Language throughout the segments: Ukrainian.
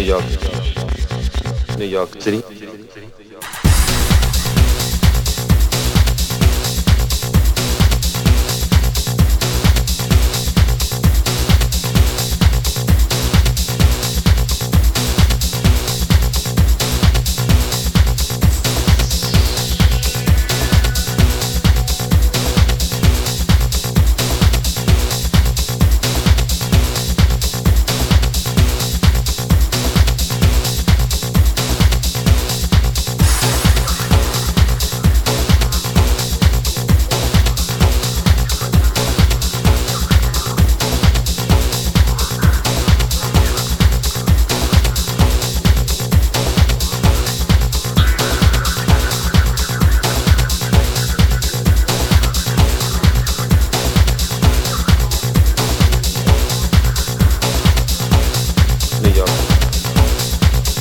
New York, New York City.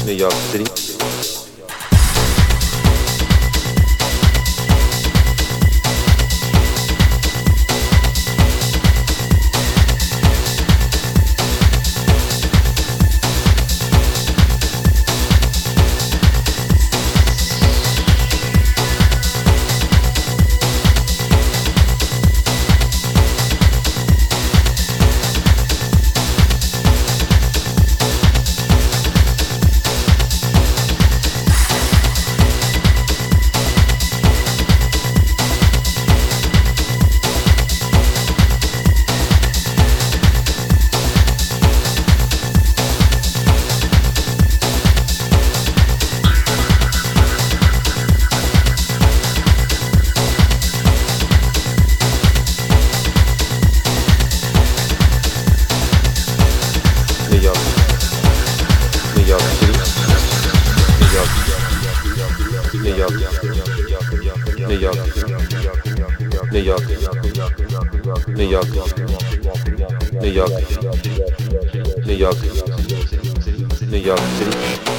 New York City. New York, New York, New York, New York, New York, New York, New York City.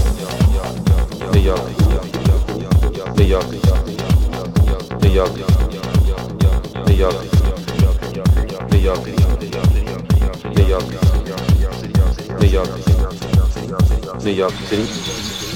Ніяких. Ніяких. Ніяких. Ніяких. Ніяких. Ніяких. Ніяких. Ніяких. Ніяких.